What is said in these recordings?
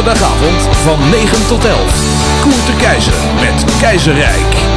zaterdagavond van 9 tot 11. Koert de Keizer met Keizerrijk.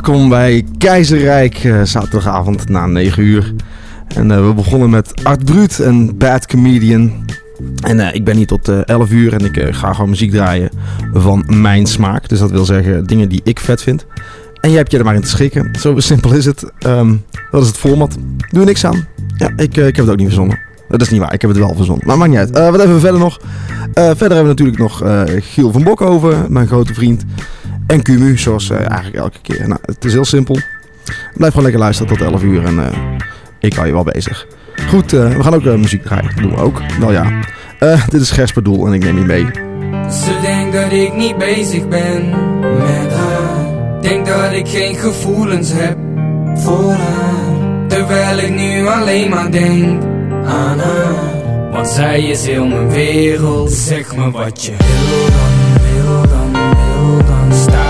Welkom bij Keizerrijk, eh, zaterdagavond na 9 uur. En eh, we begonnen met Art Brut, een bad comedian. En eh, ik ben hier tot eh 11 uur en ik ga gewoon muziek draaien van mijn smaak. Dus dat wil zeggen dingen die ik vet vind. En jij hebt je er maar in te schikken. Zo simpel is het. Ehm, dat is het format. Doe niks aan. Ja, ik, ik heb het ook niet verzonnen. Dat is niet waar, ik heb het wel verzonnen. Maar maakt niet uit. Wat hebben we verder nog? Verder hebben we natuurlijk nog Giel van Bokhoven, mijn grote vriend. En Cumu, zoals eh, eigenlijk elke keer. Nou, het is heel simpel. Blijf gewoon lekker luisteren tot 11 uur en eh, ik hou je wel bezig. Goed, eh, we gaan ook muziek draaien. Dat doen we ook. Nou ja. Dit is Gersper Doel en ik neem je mee. Ze denkt dat ik niet bezig ben met haar. Denk dat ik geen gevoelens heb voor haar. Terwijl ik nu alleen maar denk aan haar. Want zij is heel mijn wereld. Zeg me wat je wil stop.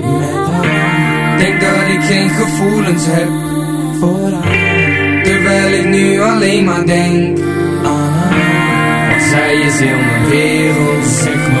Denk dat ik geen gevoelens heb voor. Terwijl ik nu alleen maar denk aan. Want zij is heel mijn wereld. Zeg me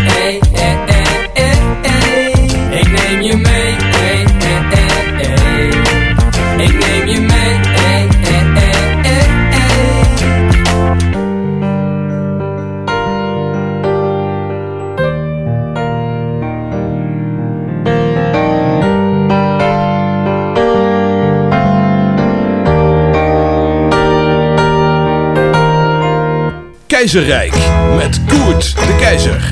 Keizerrijk met Koert de Keizer.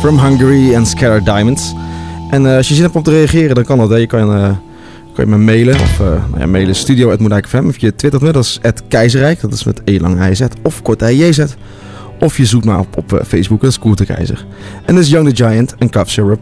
From Hungary en scattered Diamonds. En eh, als je zin hebt om te reageren, dan kan dat. Je kan, eh, kan je me mailen. Of uh, nou ja, mailen studio Of je twittert me, dat is keizerrijk. Dat is met E lang IZ. Of kort IJZ. Of je zoekt me op op Facebook, dat is Koerte Keizer. En dat is Young the Giant en Cup Syrup.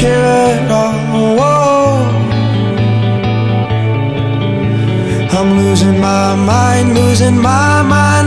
Care at all? I'm losing my mind, losing my mind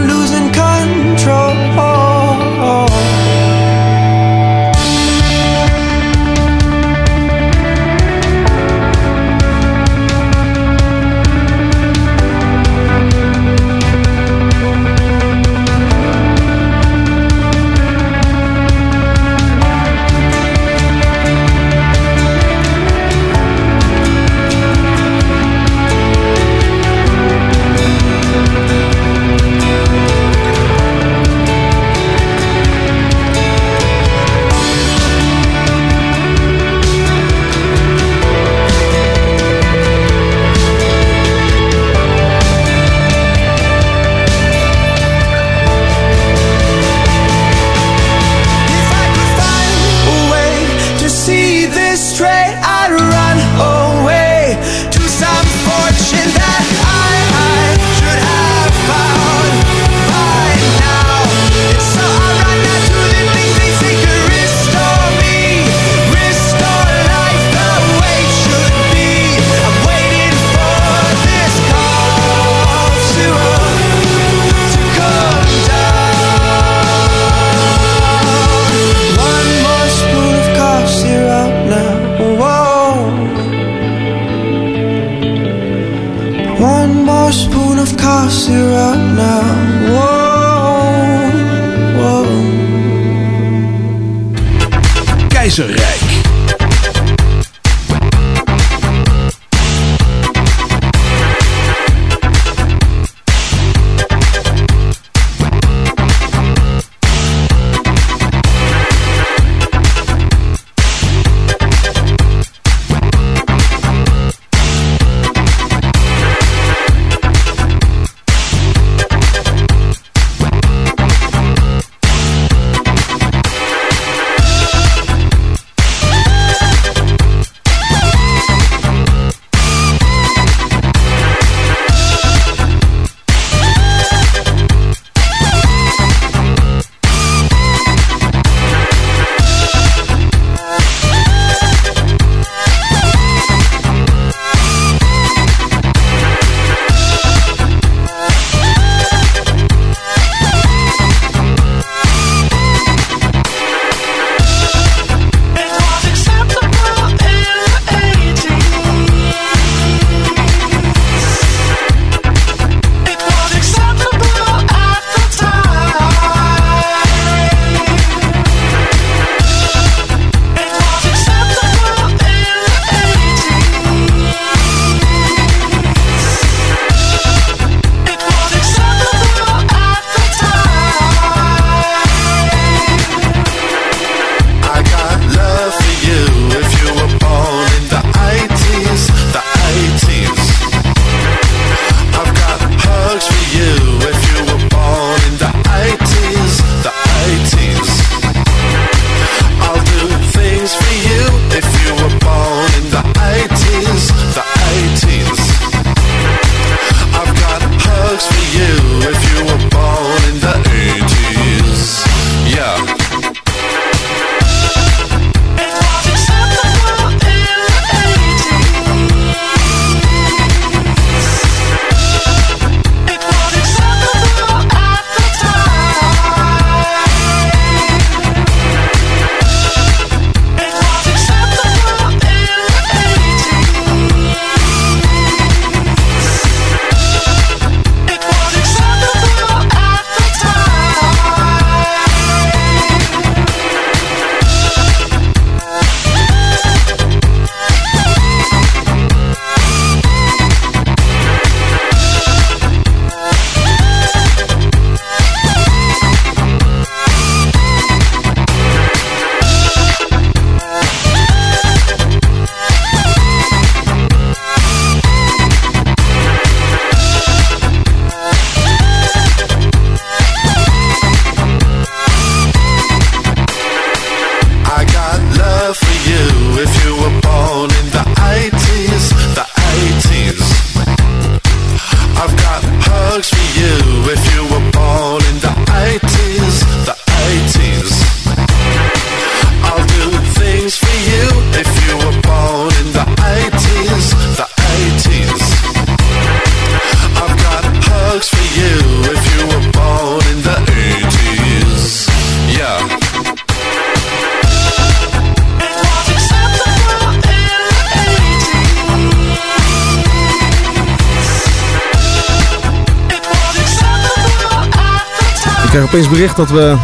dat we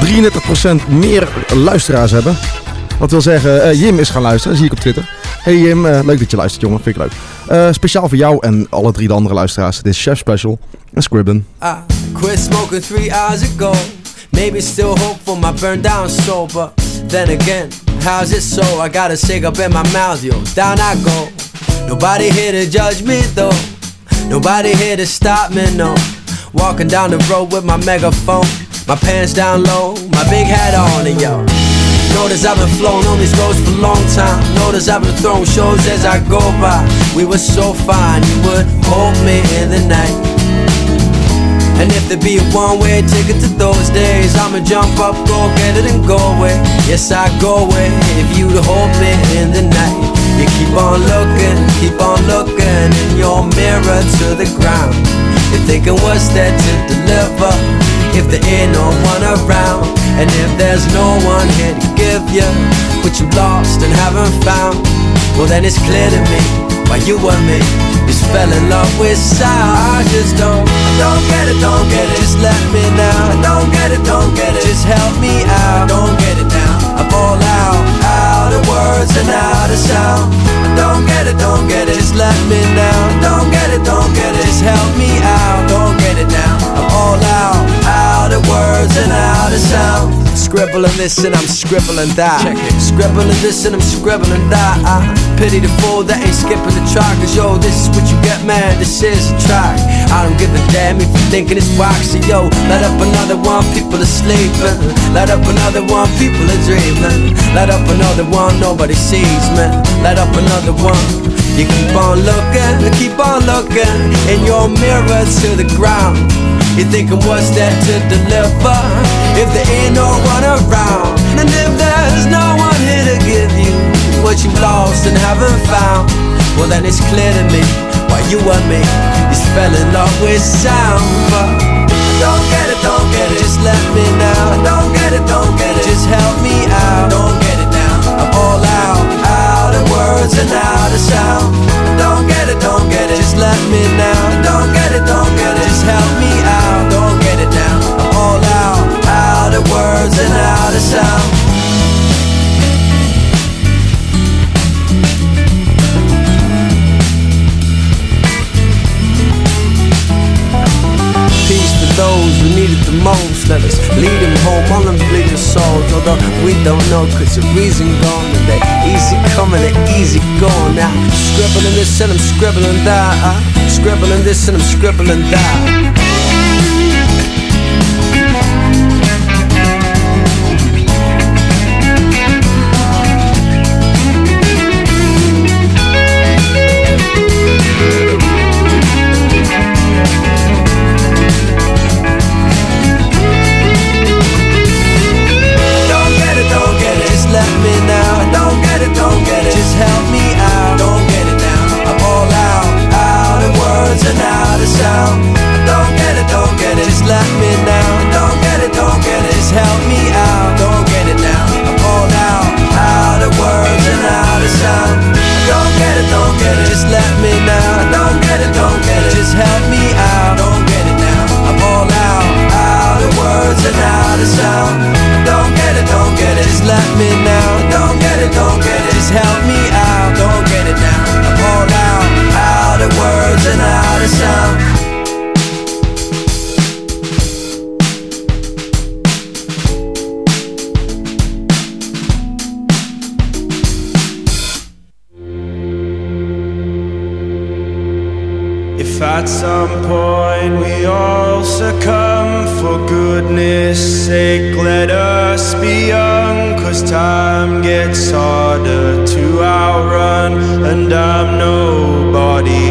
33% meer luisteraars hebben. Dat wil zeggen, eh, Jim is gaan luisteren, zie ik op Twitter. Hey Jim, eh, leuk dat je luistert jongen, vind ik leuk. Eh, speciaal voor jou en alle drie de andere luisteraars. Dit is Chef Special en Scribben. I quit smoking three hours ago. Maybe still hope for my burn down soul, but then again, how's it so? I got a cigarette in my mouth, yo, down I go. Nobody here to judge me though. Nobody here to stop me, no. Walking down the road with my megaphone, my pants down low, my big hat on, and yo. Notice I've been flowing on these roads for a long time. Notice I've been throwing shows as I go by. We were so fine, you would hold me in the night. And if there be a one-way ticket to those days, I'ma jump up, go get it and go away. Yes, I go away if you'd hold me in the night. You keep on looking, keep on looking in your mirror to the ground. You're thinking what's there to deliver if there ain't no one around, and if there's no one here to give you what you lost and haven't found. Well, then it's clear to me why you and me just fell in love with sound. I just don't, I don't get it, don't get it. Just let me now. I don't get it, don't get it. Just help me out. Don't get it now. I'm all out, out of words and out of sound. I don't get it, don't get it. Just let me now. Don't get it, don't get it. Just help me out. Don't get it now. I'm all out, words and out of sound. Scribbling this and I'm scribbling that. Check it. Scribbling this and I'm scribbling that. I pity the fool that ain't skipping the track. Cause yo, this is what you get, man. This is a track. I don't give a damn if you're thinking it's waxy. Yo, let up another one, people are sleeping. Let up another one, people are dreaming. Let up another one, nobody sees me. Let up another one. You keep on looking, keep on looking in your mirror to the ground. You're thinking what's that to deliver if there ain't no one around, and if there's no one here to give you what you lost and haven't found. Well then it's clear to me why you and me just fell in love with sound. But don't get it, don't get it, just let me now. Don't get it, don't get it, just help me out. Don't get it now. I'm all out, out of words and out of sound. Don't get it, don't get it, just let me now. Don't get it, don't get it, just help me out. And out of sound. Peace to those who need it the most. Let us lead them home on them bleeding souls. Although we don't know, cause the reason gone. And they easy coming and easy going. Now, scribbling this and I'm scribbling that. Scribbling this and I'm scribbling that. Words and out of sound. Don't get it, don't get it, just let me now. Don't get it, don't get it, just help me out. Don't get it now. I'm all out, out of words and out of sound. Don't get it, don't get it, just let me now. Don't get it, don't get it, just help me out. Don't get it now. I'm all out, out of words and out of sound. Don't get it, don't get it, just let me now. Don't get it, don't get it, just help me out. Don't get it now. I'm all out, out of words and out of sound. If at some point we all succumb, for goodness sake, let us be young. Cause time gets harder to outrun, and I'm nobody.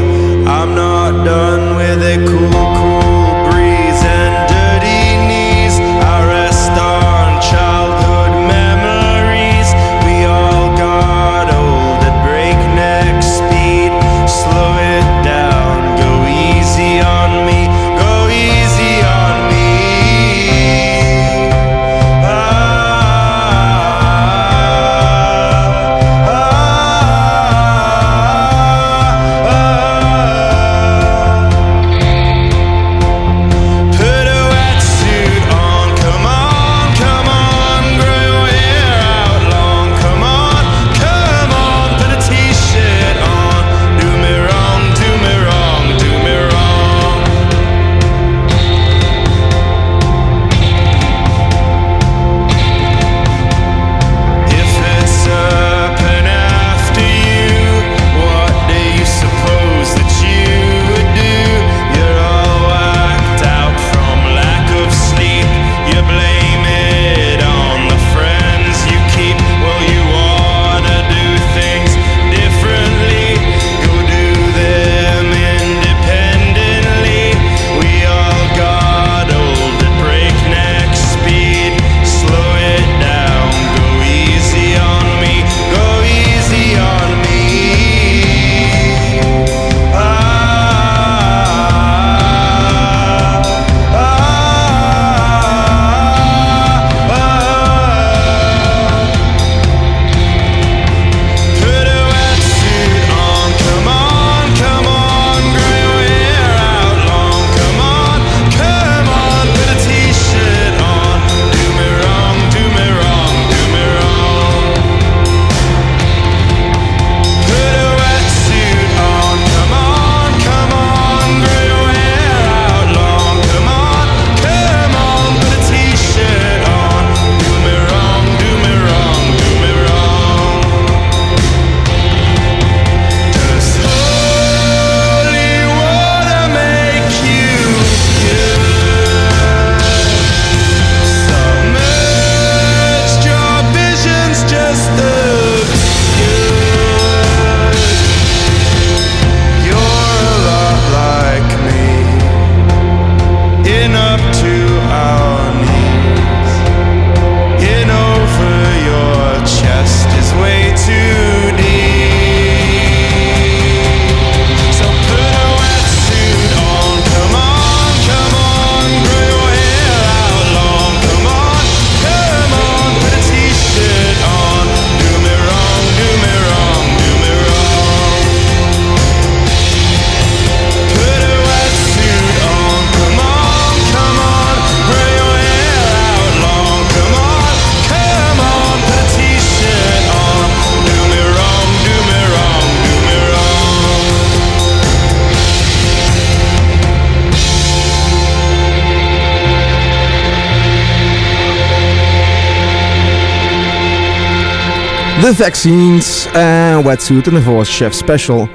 Vaccines eh, en Wetsuit en daarvoor Chef Special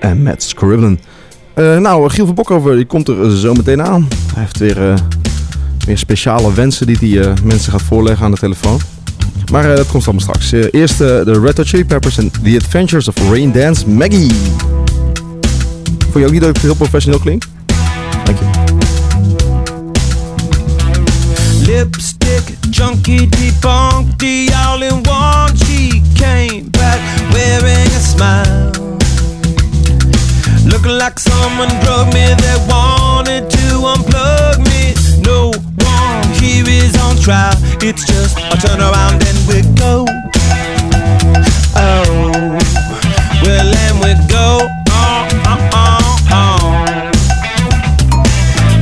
eh, en Matt Scribblen. Eh, nou, Giel van Bokhoven die komt er zo meteen aan. Hij heeft weer, weer speciale wensen die hij mensen gaat voorleggen aan de telefoon. Maar dat komt allemaal straks. eerst de Red Hot Chili Peppers en The Adventures of Rain Dance Maggie. Vond je ook niet dat het heel professioneel klinkt? turn around and we go. Oh, well, then we go on, on, on.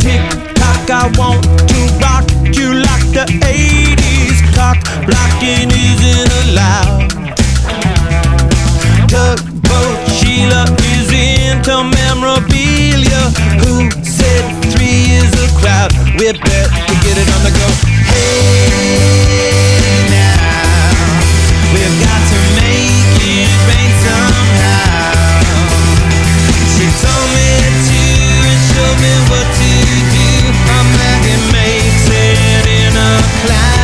Tick tock, I want to rock you like the 80s clock. Isn't allowed. Tugboat Sheila is into memorabilia. Who said three is a crowd? We're to get it on the go. Hey. fly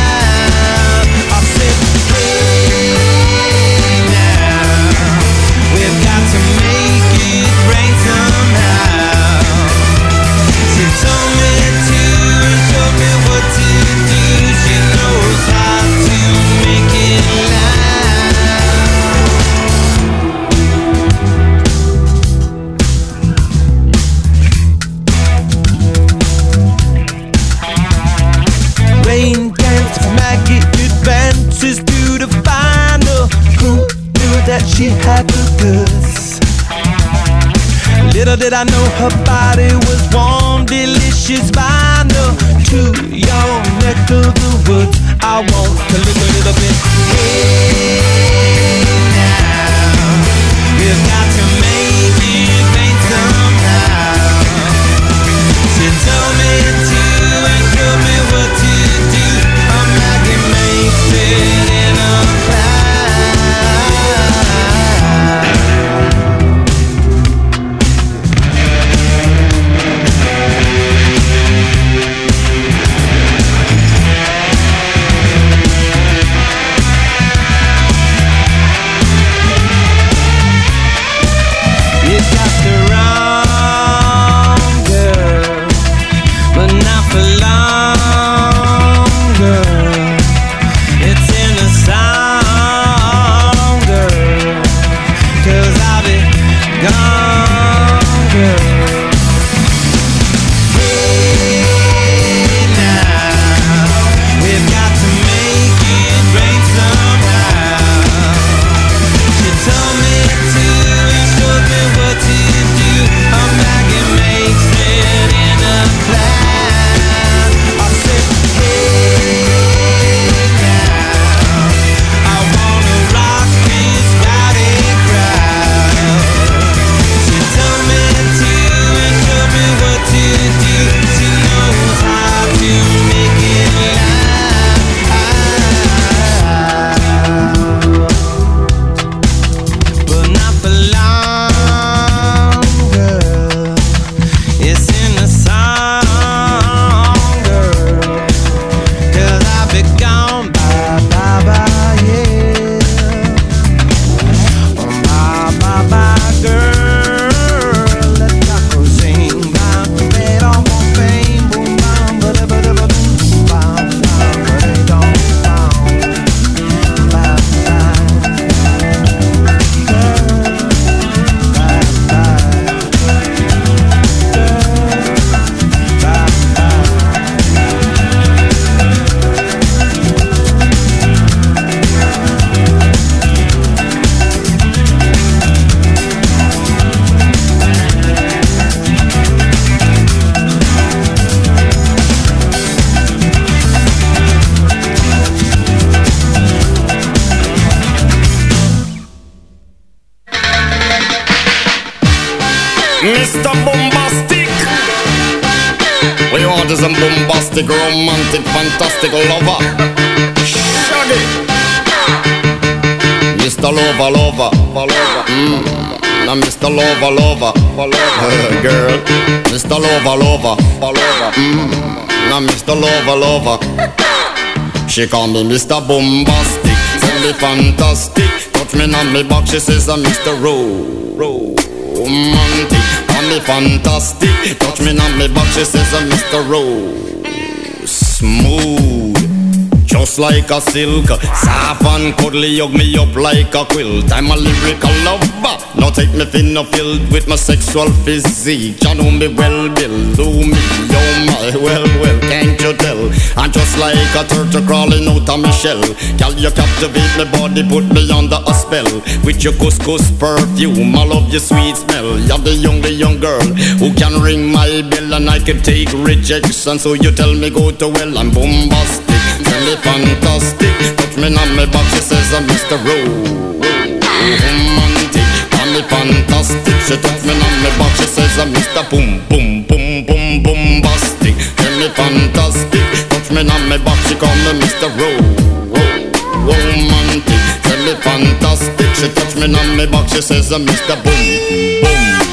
gorgeous and bombastic, romantic, fantastic lover. Shaggy. Mr. Lover, lover, lover. Mm. Now Mr. Lover, lover, lover. Girl. Mr. Lover, lover, lover. Mm. Now Mr. Lover, lover. She call me Mr. Bombastic, tell me fantastic. Touch me on me box, she says I'm Mr. Romantic. Me fantastic, touch me on me back, she says Mr. Ro, smooth. Just like a silk, soft and cuddly, hug me up like a quilt. I'm a lyrical lover. Now take me thin or filled with my sexual physique. You know me well, Bill. Do me, oh my, well, well, can't you tell? I'm just like a turtle crawling out of my shell. Girl, you captivate my body, put me under a spell. With your couscous perfume, I love your sweet smell. You're the young, the young girl who can ring my bell and I can take rejection. So you tell me go to well, I'm bombastic. Me fantastic. Touch me on my back, she says I'm Mr. Ro. Romantic. Call me fantastic. She touch me on my back, she says I'm Mr. Boom, boom, boom, boom, bombastic. Me fantastic. Touch me on my back, she call me Mr. Ro. Romantic. Me fantastic. She touch me on my back, she says I'm Mr. Boom, boom.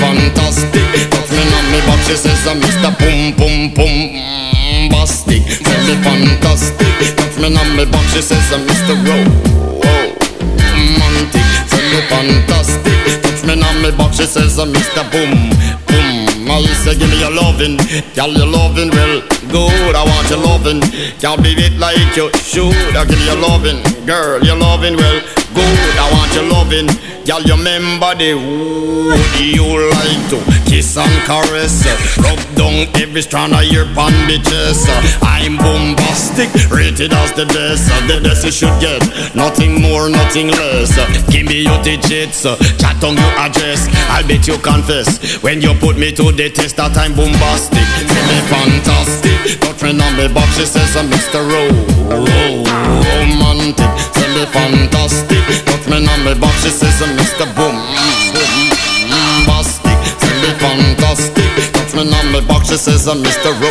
fantastic. Touch me on me back, she says I'm Mr. Pum Pum Pum Bastic. Tell me fantastic. Touch me on me back, she says I'm Mr. Ro romantic. Tell me fantastic. Touch me on me back, she says I'm Mr. Boom Boom. I say give me your loving, girl your loving well good. I want your loving, can't be it like you should. I give you your loving, girl your loving well good. I want your loving, girl you remember the wood you like to kiss and caress, rub down every strand of your bandages. I'm bombastic, rated as the best. The best you should get, nothing more, nothing less. Give me your digits, chat on your address. I'll bet you confess when you put me to the test that I'm bombastic. Tell me fantastic, me on me box. She says I'm Mr. Ro, Ro, romantic. Me fantastic, me on me box. She says I'm Mr. Boom, boom. Tell me fantastic, me on me box. She says I'm Mr. Ro,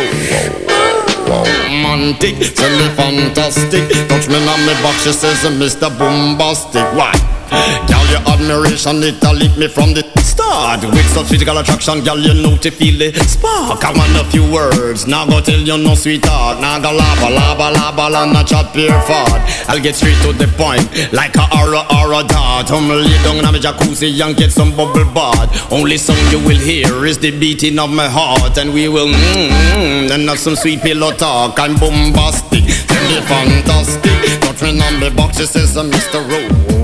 romantic. Me fantastic, touch me on me box. She says I'm Mr. Bombastic. Why? Girl, your admiration, it a me from the start. With such physical attraction, girl, you know to feel the spark. I want a few words, now go tell you no sweetheart. Now go lava, lava, lava, and not chat pure fart. I'll get straight to the point, like a aura, aura dart. I'm lay down in my jacuzzi and get some bubble bath. Only song you will hear is the beating of my heart. And we will mmm, and have some sweet pillow talk. I'm bombastic, tell me fantastic. Touch me on the box, she says Mr. Rowe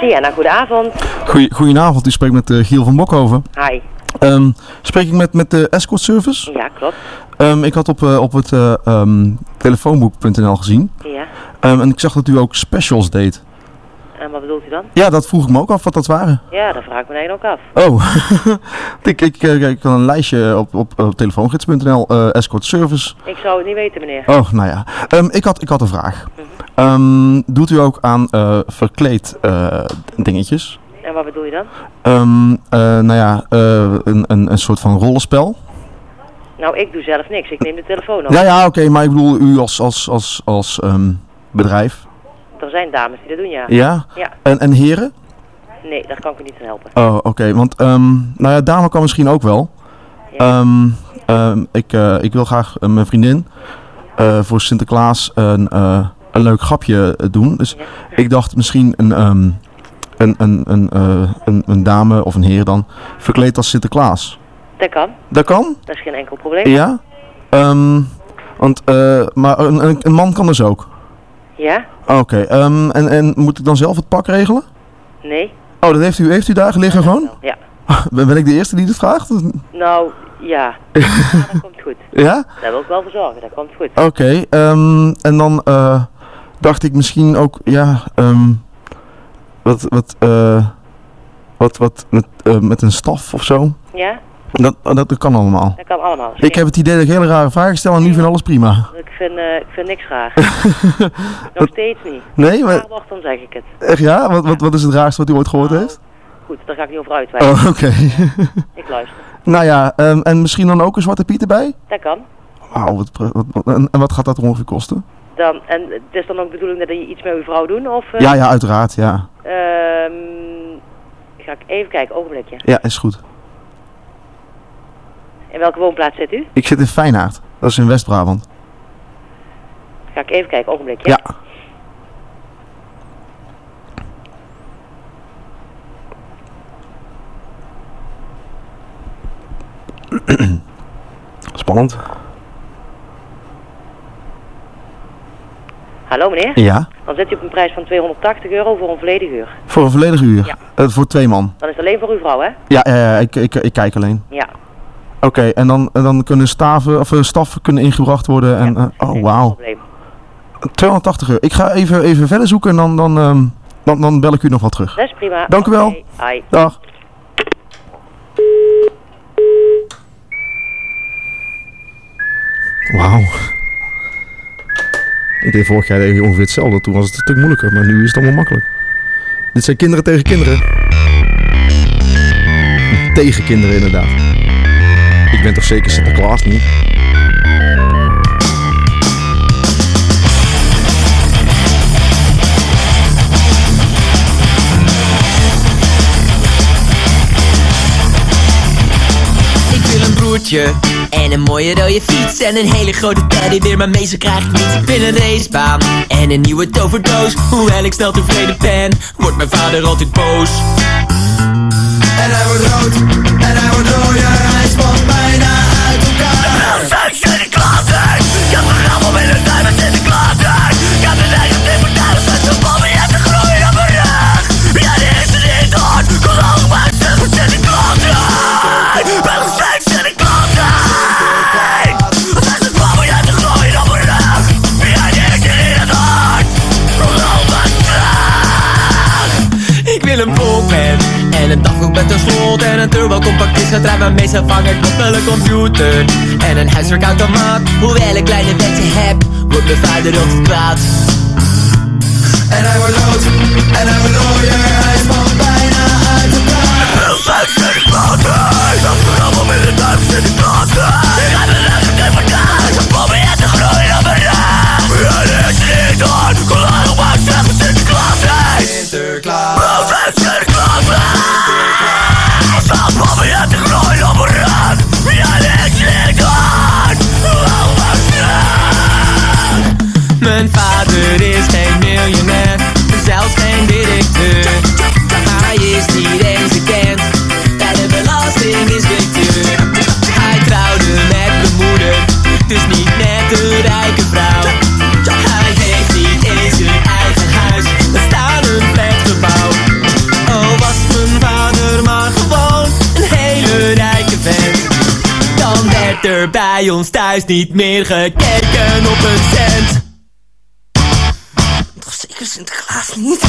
Sienna, goedenavond. Goeie, goedenavond, u spreekt met eh, Giel van Bokhoven. Hi. Ehm, spreek ik met, met de escort service? Ja, klopt. Ehm, ik had op, eh, op het eh, ehm, telefoonboek.nl gezien. Ja. En ik zag dat u ook specials deed. En wat bedoelt u dan? Ja, dat vroeg ik me ook af wat dat waren. Ja, dat vraag ik me eigenlijk ook af. Oh, ik, ik, eh, ik had een lijstje op, op, op telefoongids.nl, eh, escort service. Ik zou het niet weten, meneer. Oh, nou ja. Ehm, ik, had, ik had een vraag. Ehm, doet u ook aan eh, verkleed dingetjes? En wat bedoel je dan? Ehm, eh, nou ja, een, een, een soort van rollenspel. Nou, ik doe zelf niks. Ik neem de telefoon op. Ja, ja, oké, maar ik bedoel u als, als, als, als bedrijf. Er zijn dames die dat doen, ja. Ja? Ja. En, en heren? Nee, daar kan ik u niet aan helpen. Oh, oké, want ehm, nou ja, dame kan misschien ook wel. Ehm, ehm, ik, eh, ik wil graag eh, mijn vriendin eh, voor Sinterklaas een, een leuk grapje doen. Dus ik dacht misschien een, een, een, een, een, een dame of een heer dan verkleed als Sinterklaas. Dat kan. Dat kan? Dat is geen enkel probleem. Ja? Want, maar een, een man kan dus ook. Ja? Oké, ehm, en, en moet ik dan zelf het pak regelen? Nee? Oh, dat heeft u, heeft u daar liggen gewoon? Ja. Ben, ik de eerste die dit vraagt? Nou, Ja, Ja, dat komt goed. Ja? Daar wil ik wel voor zorgen, dat komt goed. Oké, ehm, en dan eh, dacht ik misschien ook, ja, ehm, wat, wat, eh, wat, wat met, eh, met een staf of zo. Ja, Dat, dat, dat kan allemaal. dat kan allemaal. Ik heb het idee dat ik hele rare vragen stel en nu vind alles prima. Ik vind, eh, ik vind niks raar. Nog steeds niet. Nee, maar wordt, dan zeg ik het. echt ja? Wat, wat, wat is het raarste wat u ooit gehoord Nou, heeft? Goed, daar ga ik niet over uitwijken. Oh, oké. Ik luister. nou ja, ehm, en misschien dan ook een zwarte piet erbij? Dat kan. Wauw, wat, wat, wat- en, en wat gaat dat ongeveer kosten? Dan, en het is dan ook de bedoeling dat je iets met uw vrouw doen? Of, eh, Ja, ja, uiteraard, ja. ehm, ga ik even kijken, ogenblikje. Ja, is goed. In welke woonplaats zit u? Ik zit in Feyenaard, dat is in West-Brabant. Ga ik even kijken, ogenblikje. Ja. Spannend. Hallo meneer? Ja, Dan zit u op een prijs van 280 euro voor een volledig uur. voor een volledig uur. Ja. Eh, voor twee man. Dan is alleen voor uw vrouw, hè? Ja, ja, ik, ik, ik kijk alleen. Ja. Oké, en dan, en dan kunnen staven, of eh, staffen kunnen ingebracht worden. En, Ja, eh, oh, geen wauw. probleem. 280 euro. Ik ga even, even verder zoeken en dan, dan, ehm, dan, dan bel ik u nog wel terug. Dat is prima. Dank u wel. Dag. Wauw. Ik deed vorig jaar ongeveer hetzelfde. Toen was het een stuk moeilijker, maar nu is het allemaal makkelijk. Dit zijn kinderen tegen kinderen. Tegen kinderen inderdaad. Ik ben toch zeker Sinterklaas niet? Ik wil een broertje. En een mooie rode fiets. En een hele grote teddybeer, maar meestal krijg ik niets Ik wil een racebaan. En een nieuwe toverdoos. Hoewel ik snel tevreden ben, wordt mijn vader altijd boos. En hij wordt rood, en hij wordt rooier, hij spant bijna wil een Walkman en een dagboek met een slot En een turbo compact het maar meestal vang ik op een computer En een huiswerkautomaat, hoewel ik kleine wensen heb Wordt mijn vader altijd kwaad En hij wordt rood, en hij wordt rooier, hij bijna uit is allemaal met een een te groeien op dit is niet is niet eens bekend. Bij de belastinginspecteur Hij trouwde met mijn moeder, dus niet met een rijke vrouw. Hij heeft niet eens een eigen huis, er staat een flatgebouw Oh was mijn vader maar gewoon een hele rijke vent. Dan werd er bij ons thuis niet meer gekeken op een cent. Toch zeker Sinterklaas niet?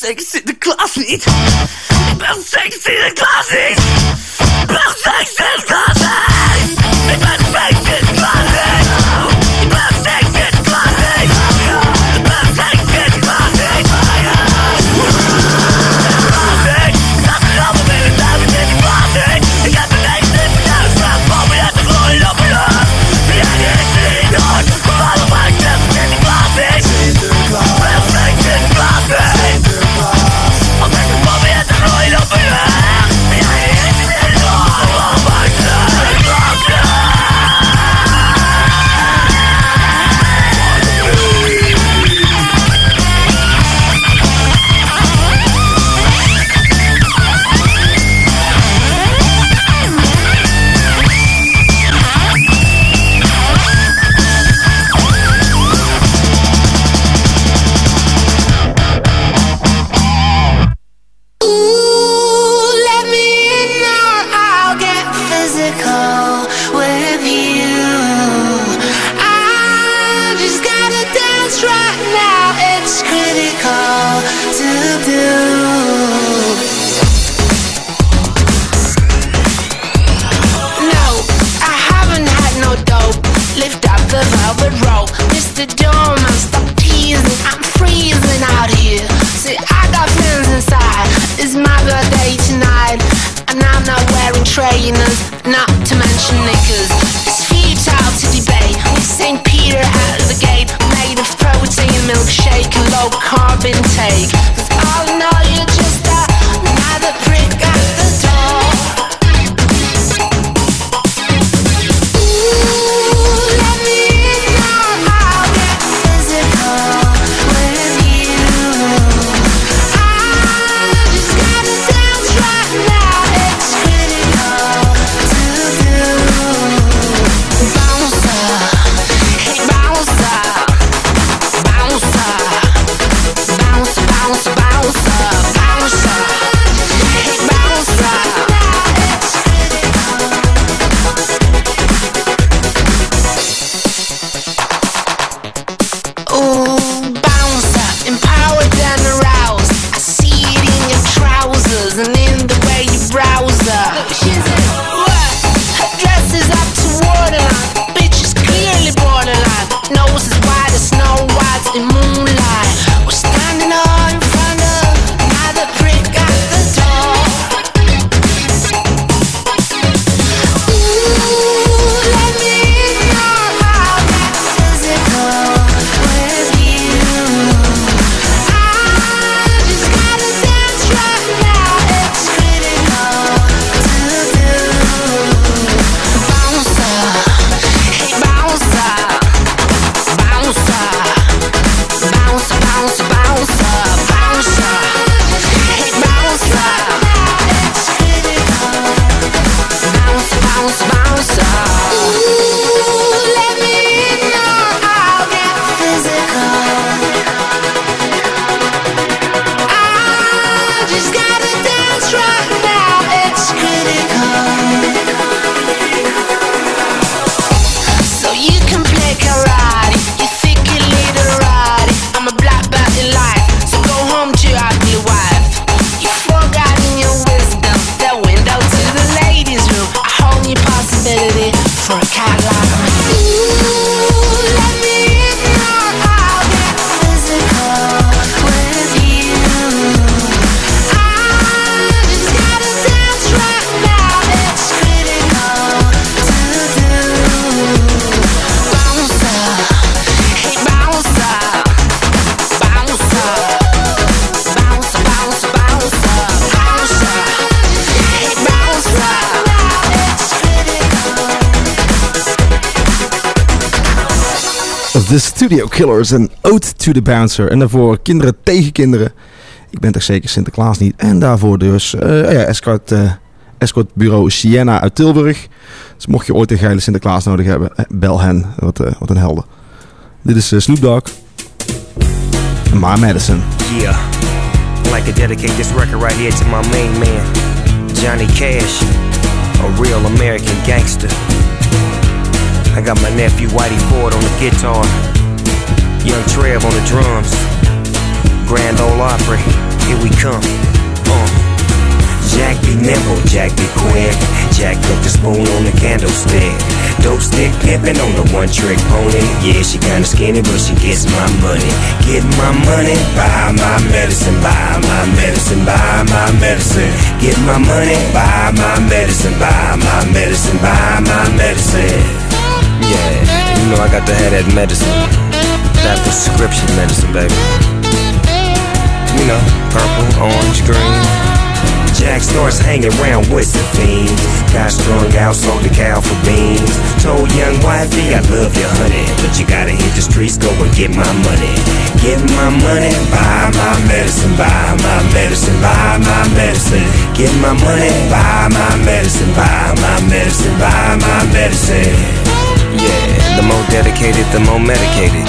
Zeker Sinterklaas niet? Ik ben zeker Sinterklaas niet? Ik ben zeker Sinterklaas trainers, Killers en Ode to the Bouncer. En daarvoor Kinderen tegen Kinderen. Ik ben toch zeker Sinterklaas niet. En daarvoor dus eh, ja, escort, eh, escortbureau Sienna uit Tilburg. Dus mocht je ooit een geile Sinterklaas nodig hebben, eh, bel hen. Wat, wat een helden. Dit is Snoop Dogg. My Medicine. Yeah, like to dedicate this record right here to my main man, Johnny Cash, a real American gangster. I got my nephew Whitey Ford on the guitar, Young Trev on the drums, Grand Ole Opry, here we come. Uh. Jack be nimble, Jack be quick. Jack put the spoon on the candlestick. Dope stick pimpin' on the one trick pony. Yeah, she kinda skinny, but she gets my money. Get my money, buy my medicine, buy my medicine, buy my medicine. Get my money, buy my medicine, buy my medicine, buy my medicine. Yeah, you know I got to have that medicine. That prescription medicine, baby. You know, purple, orange, green. Jack starts hanging around with the fiends. Got strung out, sold the cow for beans. Told young wifey, I love you, honey. But you gotta hit the streets, go and get my money. Get my money, buy my medicine, buy my medicine, buy my medicine. Get my money, buy my medicine, buy my medicine, buy my medicine. Yeah, the more dedicated, the more medicated.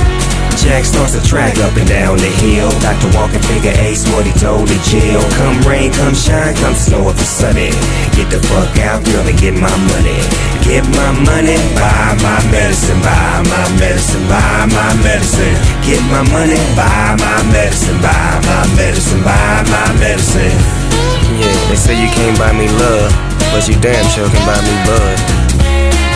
Jack starts to track up and down the hill. Dr. Walking figure ace what he told the jail. Come rain, come shine, come snow if it's sunny. Get the fuck out, girl, and get my money. Get my money, buy my medicine, buy my medicine, buy my medicine. Get my money, buy my medicine, buy my medicine, buy my medicine. Yeah, they say you can't buy me love, but you damn sure can buy me bud.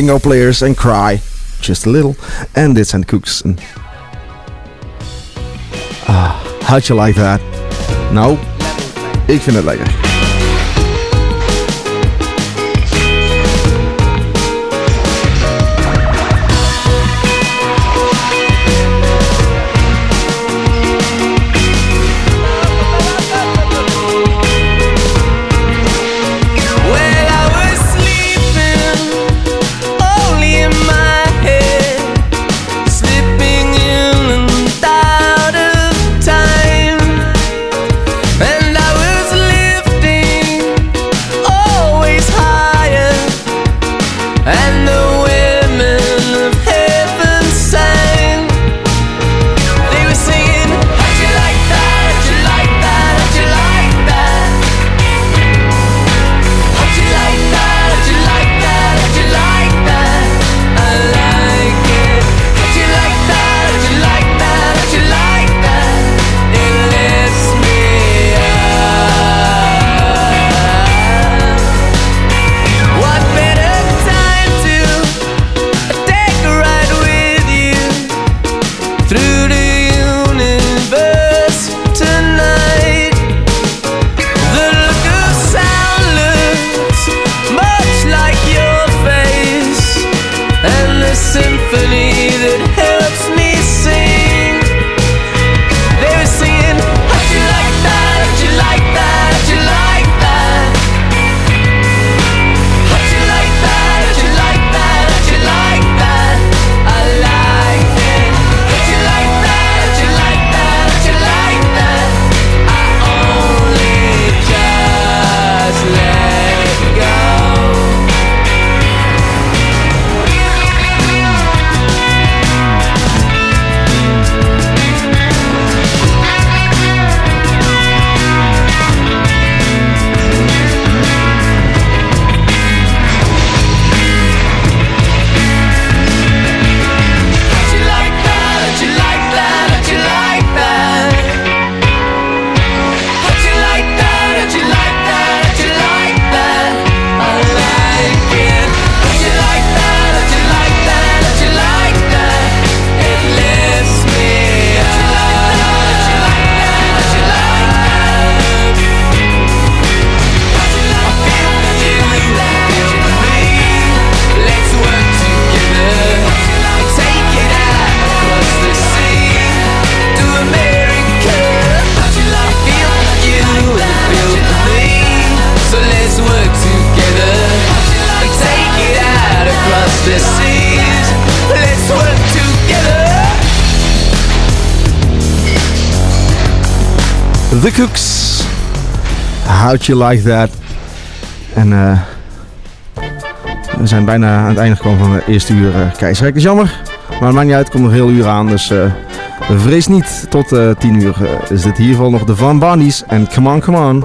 Bingo Players and Cry. Just a little. And it's de Cooks. En- Ah, how'd you like that? Nou, ik vind het lekker. Cooks. How'd you like that? En eh, we zijn bijna aan het einde gekomen van de eerste uur. Uh, Keizerrijk is jammer, maar het maakt niet uit. Komt nog heel uur aan, dus eh, vrees niet. Tot 10 uur is dit hier geval nog de Van Bunny's en Come On Come On.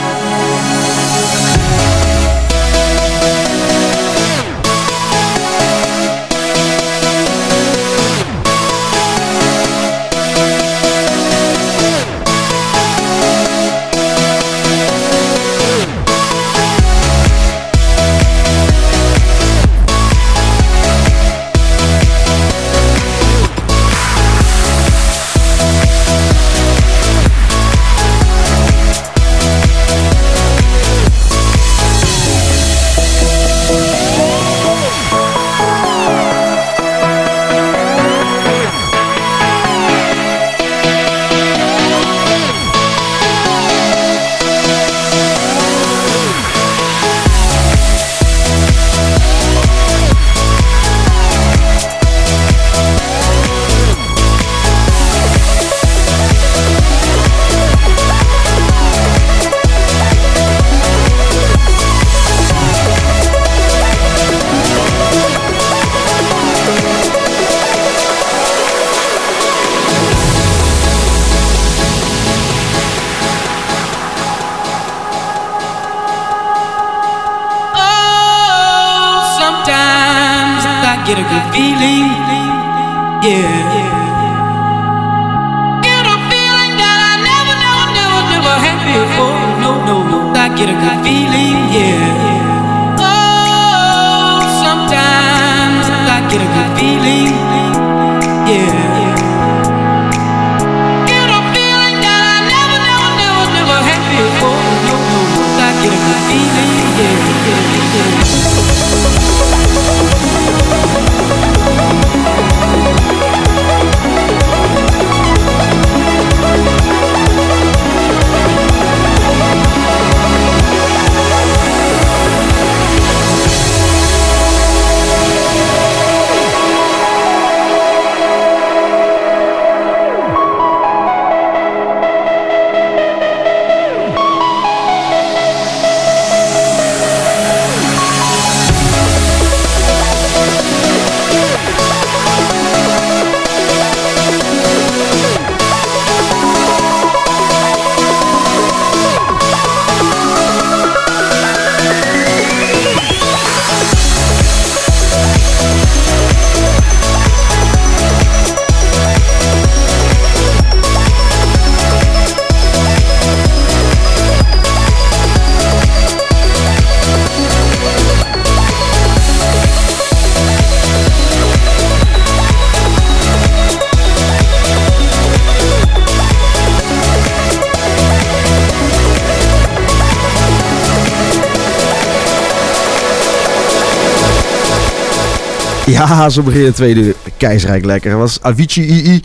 Ja, zo beginnen de tweede uur. Keizerrijk lekker. Was Avicii II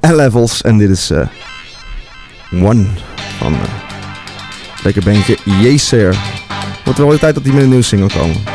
en Levels. En dit is eh, One van uh, lekker bandje Yeser. Wordt wel de tijd dat die met een nieuwe single komen.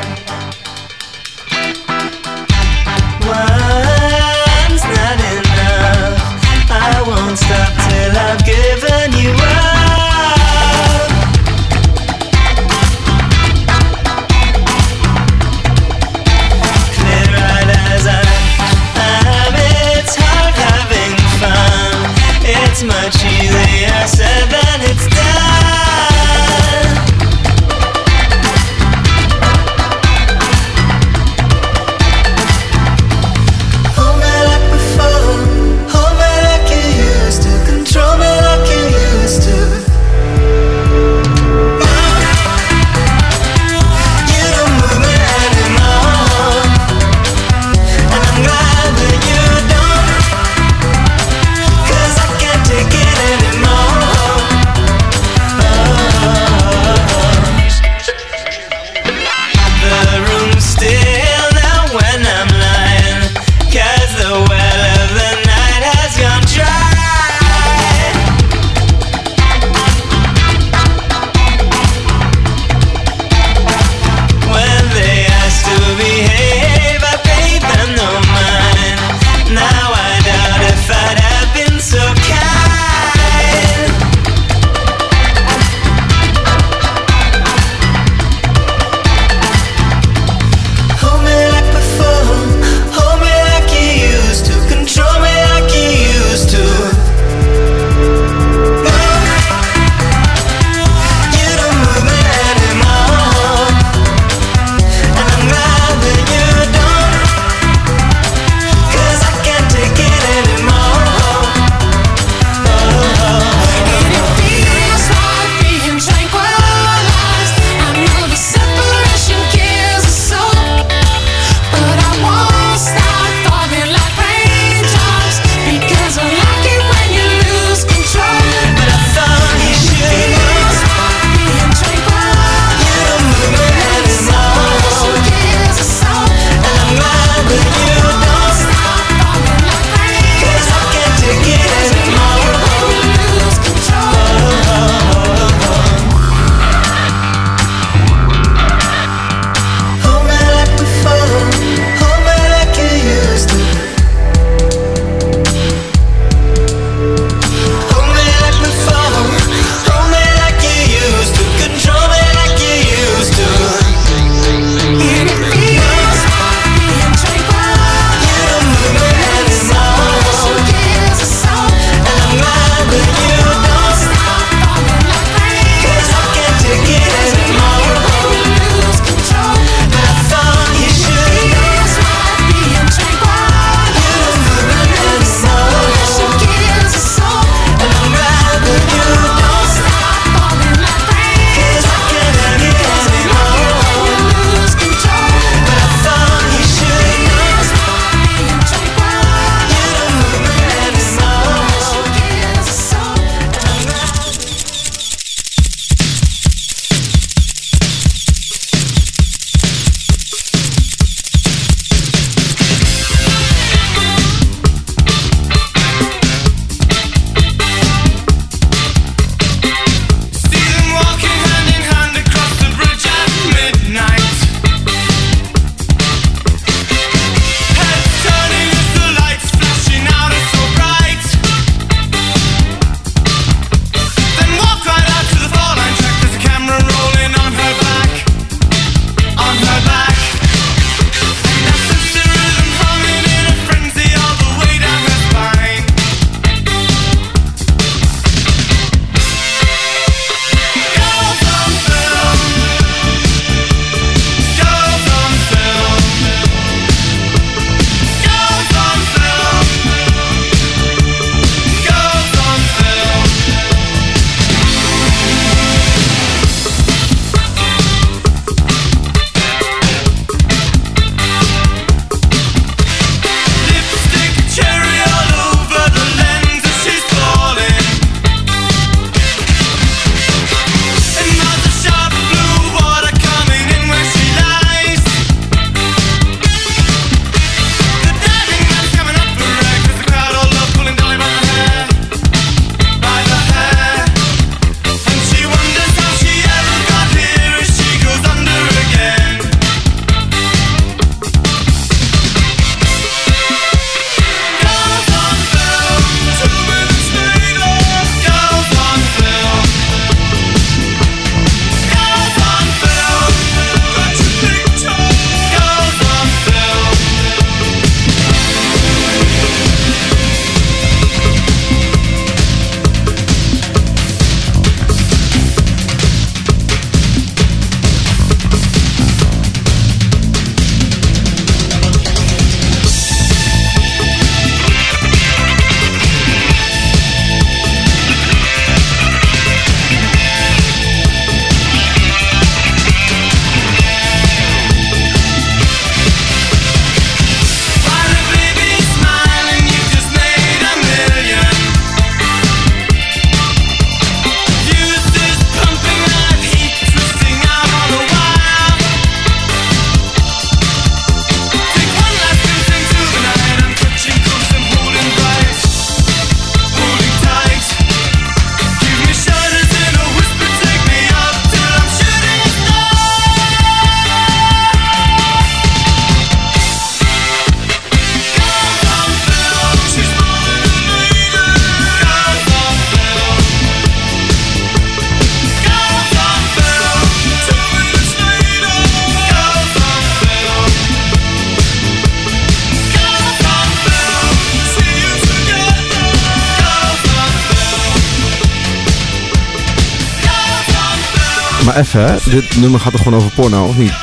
Even. Dit nummer gaat toch gewoon over porno, of niet?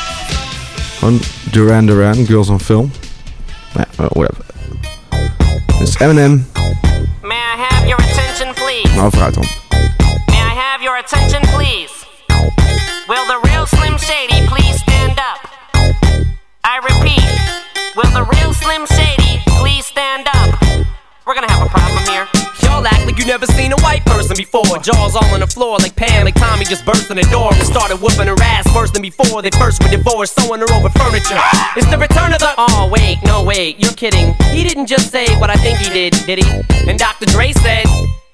Gewoon Duran Duran, Girls on Film. Nou ja, whatever. Dus Eminem. Started whooping her ass worse than before. They first were divorced, sewing her over furniture. It's the return of the. Oh, wait, no, wait, you're kidding. He didn't just say what I think he did, did he? And Dr. Dre said.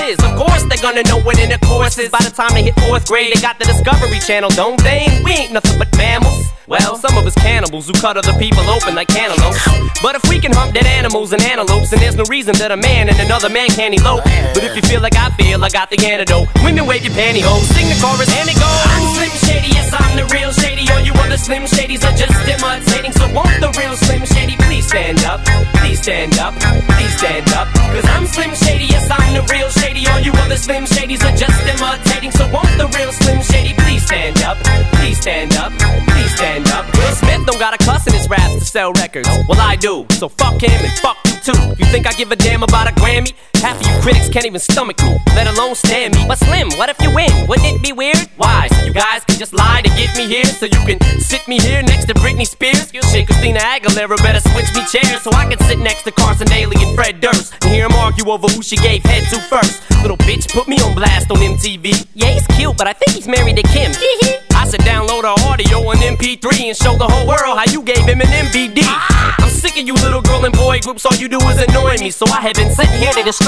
is. Of course, they're gonna know what intercourse is. By the time they hit fourth grade, they got the Discovery Channel, don't they? We ain't nothing but mammals. Well, some of us cannibals who cut other people open like cantaloupes. But if we can hump dead animals and antelopes, then there's no reason that a man and another man can't elope. But if you feel like I feel, I got the antidote. Women wave your pantyhose, sing the chorus, and it goes. I'm Slim Shady, yes, I'm the real Shady. All you other Slim Shadys are just imitating. So won't the real Slim Shady please stand up? Please stand up, please stand up. Cause I'm Slim Shady, yes, I'm the real Shady. All you other Slim Shadys are just imitating. So won't the real Slim Shady please stand up? Please stand up, please stand up. Will Smith don't got a cuss in his raps to sell records. Well, I do. So fuck him and fuck you too. You think I give a damn about a Grammy? Half of you critics can't even stomach me, let alone stand me. But Slim, what if you win? Wouldn't it be weird? Why? So you guys can just lie to get me here, so you can sit me here next to Britney Spears. Shit, Christina Aguilera better switch me chairs so I can sit next to Carson Daly and Fred Durst and hear them argue over who she gave head to first. Little bitch put me on blast on MTV. Yeah, he's cute, but I think he's married to Kim. I said download her audio on MP3 and show the whole world how you gave him an MVD. Ah! I'm sick of you little girl and boy groups, all you do is annoy me, so I have been sitting here to destroy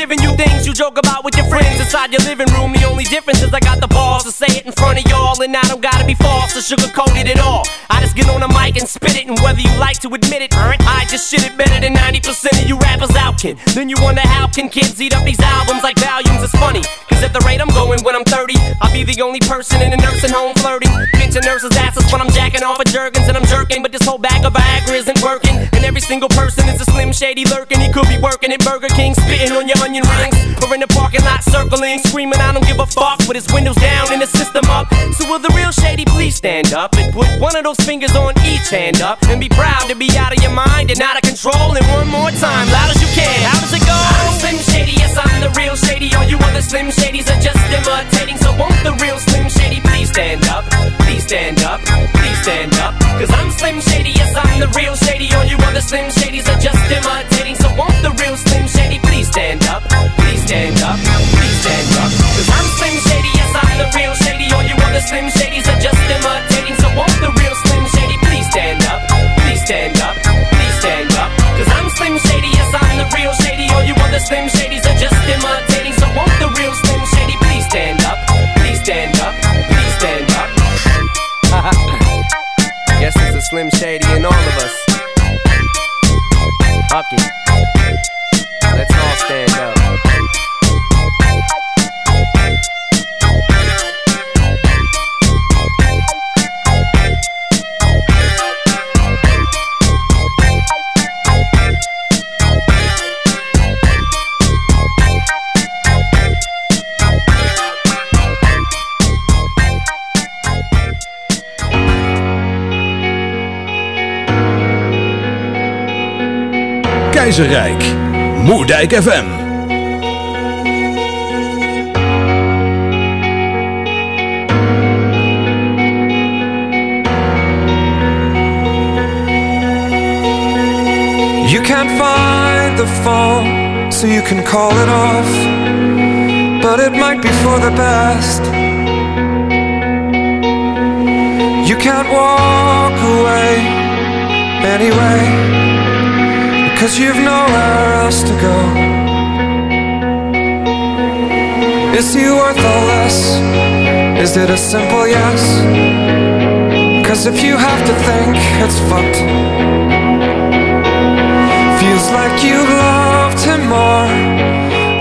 giving you things you joke about with your friends inside your living room. The only difference is I got the balls to say it in front of y'all, and I don't gotta be false or sugarcoated at all. I just get on the mic and spit it, and whether you like to admit it, I just shit it better than 90% of you rappers out, kid. Then you wonder how can kids eat up these albums like volumes? It's funny, cause at the rate I'm going when I'm 30, I'll be the only person in a nursing home flirting. Pinching nurses' asses when I'm jacking off of Jergens and I'm jerking, but this whole bag of Viagra isn't working. And every single person is a slim shady lurking. He could be working at Burger King, spitting on your onion rings, or in the parking lot circling, screaming, I don't give a fuck, with his windows down and the system up. So will the real shady please stand up and put one of those fingers on each hand up and be proud to be out of your mind and out of control. And one more time, loud as you can. How does it go? I'm yes, I'm the real shady. All you other Slim Shadys are just imitating. So won't the real Slim Shady please stand up? Please stand up, please stand up. Cause I'm Slim Shady, yes, I'm the real shady. All you other Slim Shadys are just imitating. So won't the real Slim Shady please stand up? Please stand up, please stand up. Cause I'm Slim Shady, yes, I'm the real shady. All you other Slim Shadys are just imitating. Moerdijk FM. You can't find the phone, so you can call it off. But it might be for the best. You can't walk away anyway because you've nowhere else to go. Is he worth all this? Is it a simple yes? Cause if you have to think, it's fucked. Feels like you loved him more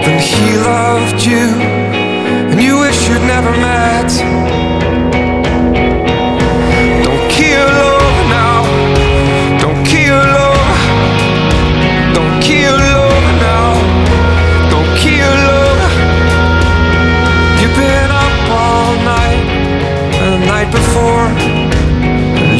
than he loved you, and you wish you'd never met.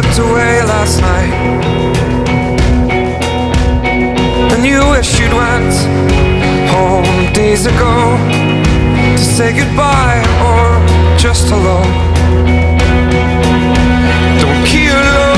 slipped away last night? And you wish you'd went home days ago to say goodbye or just hello. Don't kill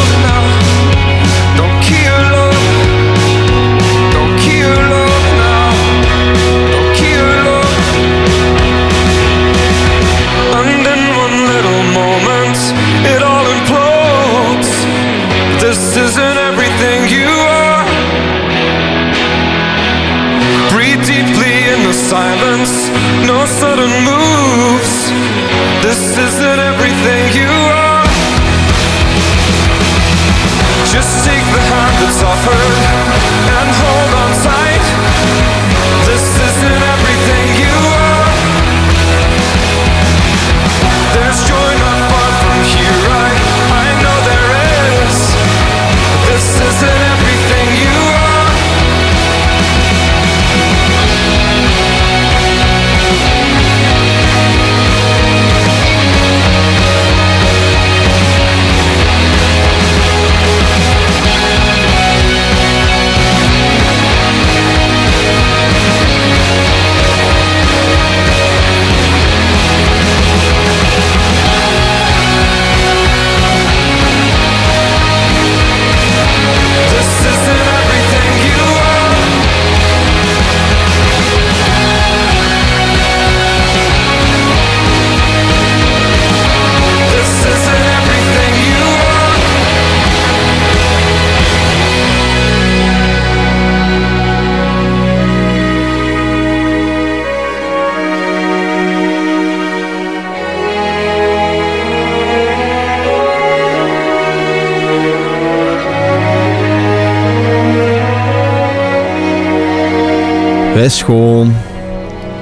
Best schoon.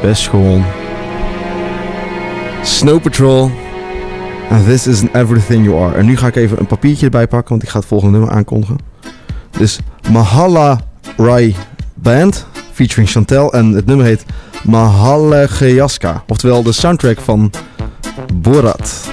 Best schoon. Snow Patrol. And this isn't everything you are. En nu ga ik even een papiertje erbij pakken, want ik ga het volgende nummer aankondigen. Dus Mahala Rai Band, featuring Chantel. En het nummer heet Mahalageyaska. Oftewel de soundtrack van Borat.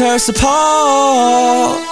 her apart.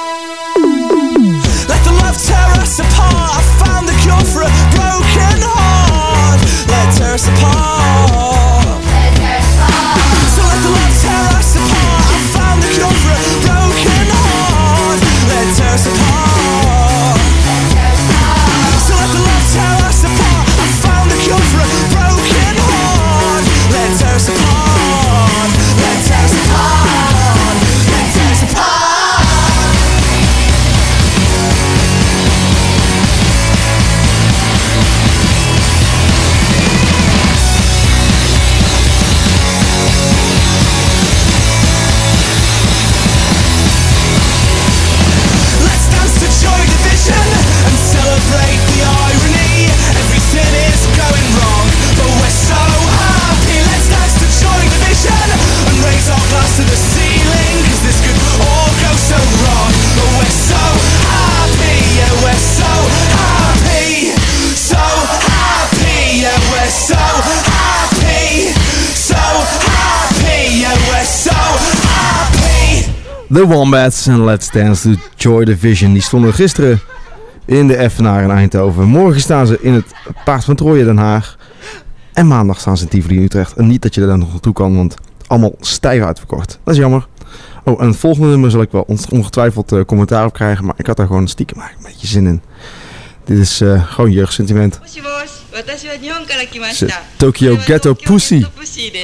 The Wombats en Let's Dance to Joy Division. Die stonden gisteren in de Evenaar in Eindhoven. Morgen staan ze in het Paard van Trooien Den Haag. En maandag staan ze in Tivoli Utrecht. En niet dat je daar nog naartoe kan, want allemaal stijf uitverkocht. Dat is jammer. Oh, en het volgende nummer zal ik wel ongetwijfeld eh, commentaar op krijgen. Maar ik had daar gewoon stiekem een beetje zin in. Dit is uh, gewoon jeugdsentiment. Tokyo Ghetto Pussy.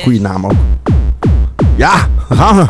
Goeie naam ook. Ja, gaan we.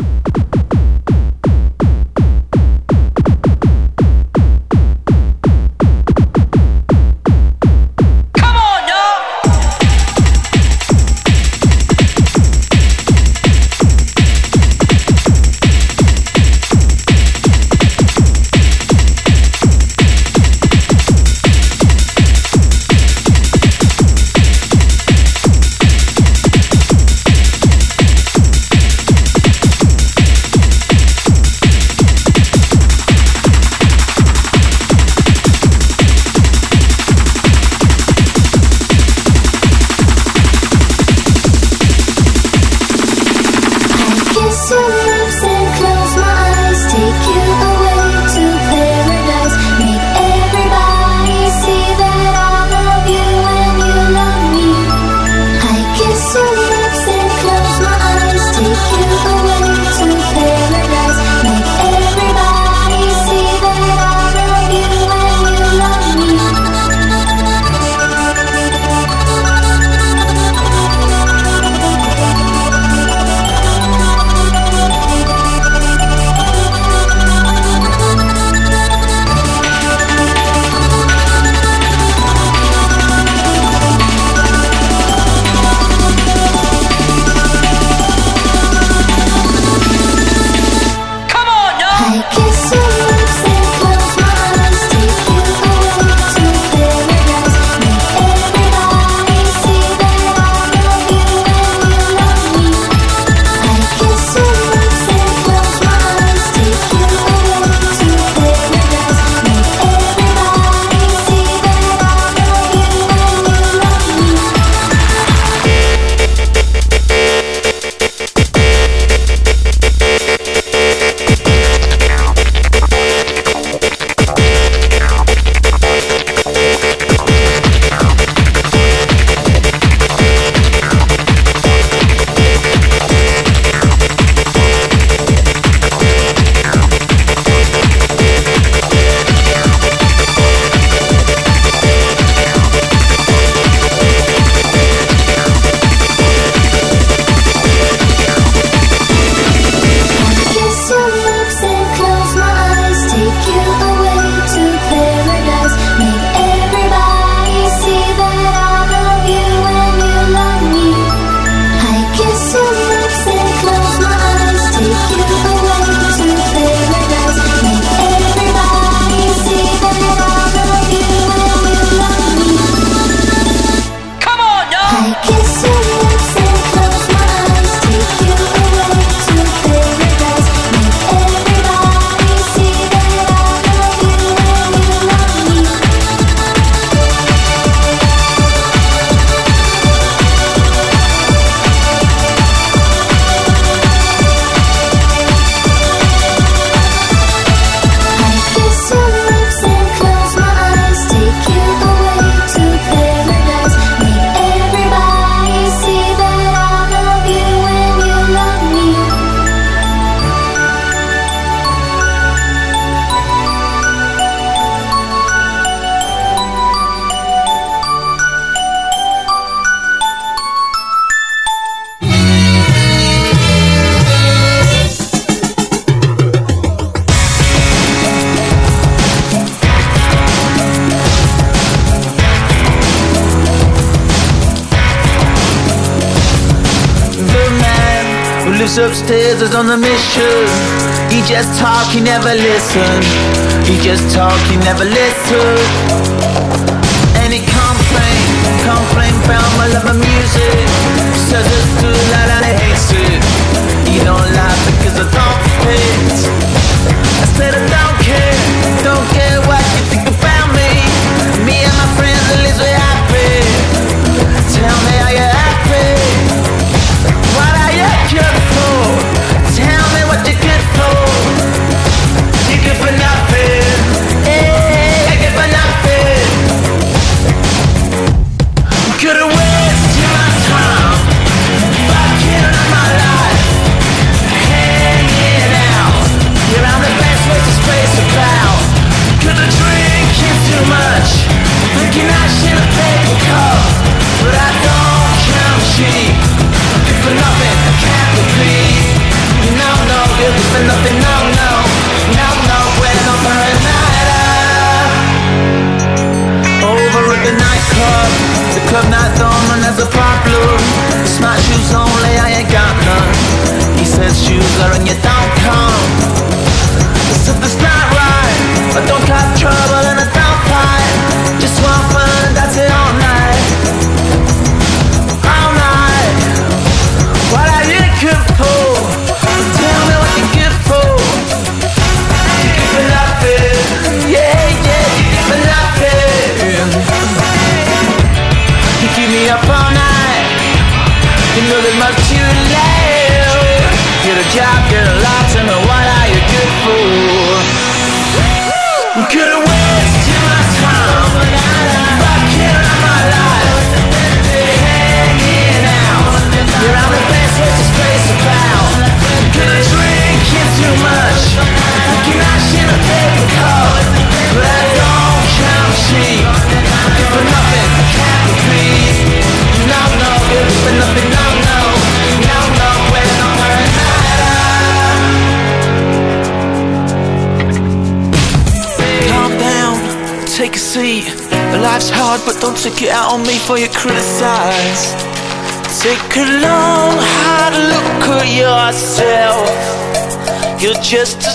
Take out on me for you criticize. Take a long, hard look at yourself. You're just a